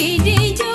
bidiju